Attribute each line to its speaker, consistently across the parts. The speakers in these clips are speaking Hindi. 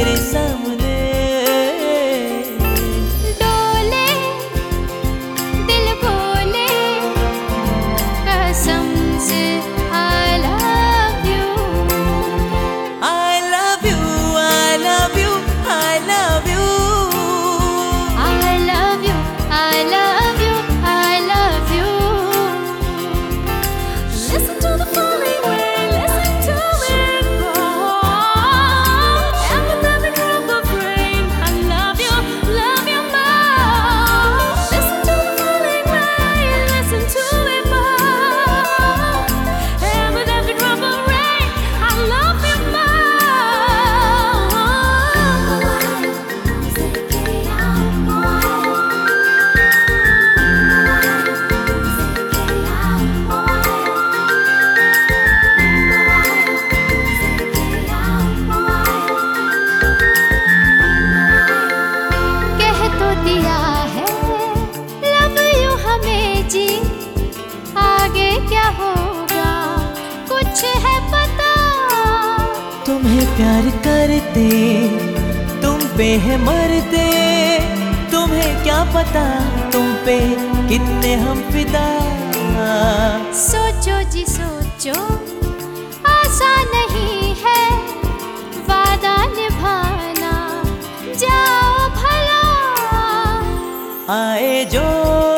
Speaker 1: interesa मुझे है
Speaker 2: पता।
Speaker 1: तुम्हें प्यार करते तुम पे है मरते। तुम्हें क्या पता तुम पे कितने हम पिता
Speaker 2: सोचो जी सोचो। आसान नहीं है वादा निभाना। जाओ भला।
Speaker 1: आए जो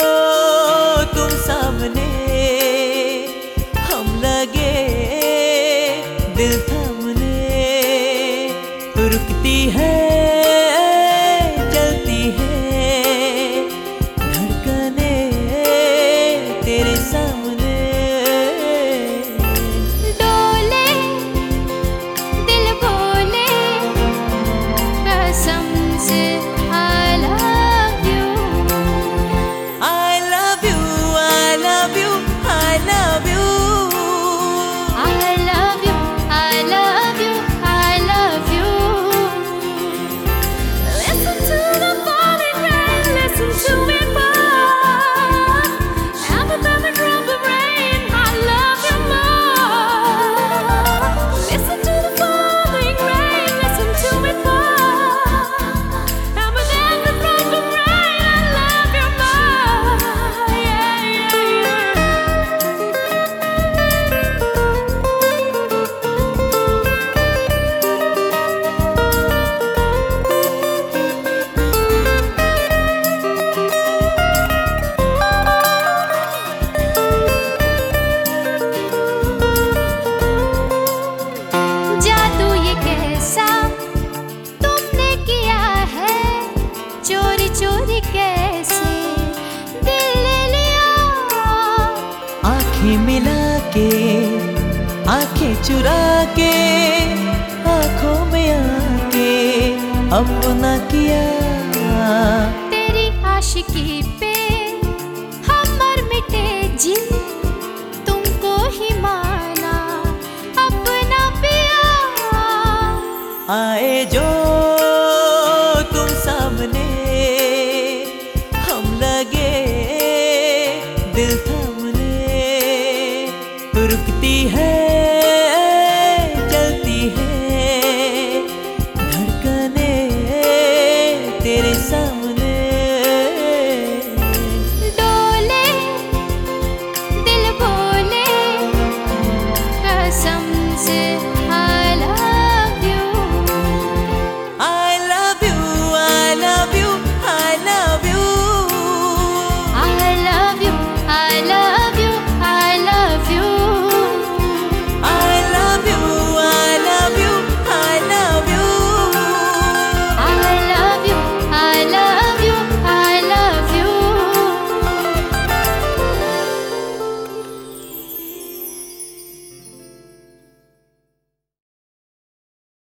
Speaker 2: सुर कैसे दिल लिया?
Speaker 1: आँखें मिला के आँखें चुरा के आँखों में आके अपना किया।
Speaker 2: तेरी आशिकी पे हमर मिटे जी तुमको ही माना अपना पिया
Speaker 1: आए जो
Speaker 2: Hey.